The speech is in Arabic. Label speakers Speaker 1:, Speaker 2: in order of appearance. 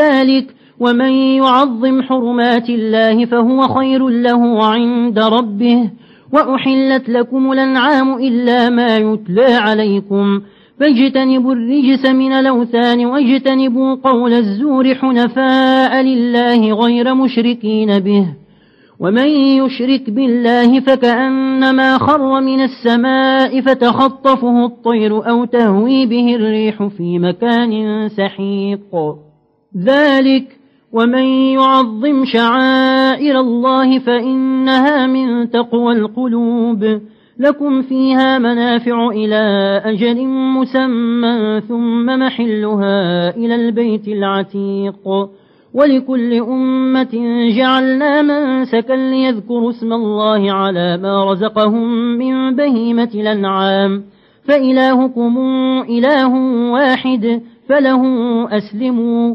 Speaker 1: ذلك ومن يعظم حرمات الله فهو خير له عند ربه وأحلت لكم الأنعام إلا ما يتلى عليكم فاجتنبوا الرجس من الأوثان واجتنبوا قول الزور حنفاء لله غير مشركين به ومن يشرك بالله فكأنما خر من السماء فتخطفه الطير أو تهوي به الريح في مكان سحيق ذلك ومن يعظم شعائر الله فإنها من تقوى القلوب لكم فيها منافع إلى أجل مسمى ثم محلها إلى البيت العتيق ولكل أمة جعلنا منسكا ليذكروا اسم الله على ما رزقهم من بهيمة الأنعام فإلهكم إله واحد فله أسلموا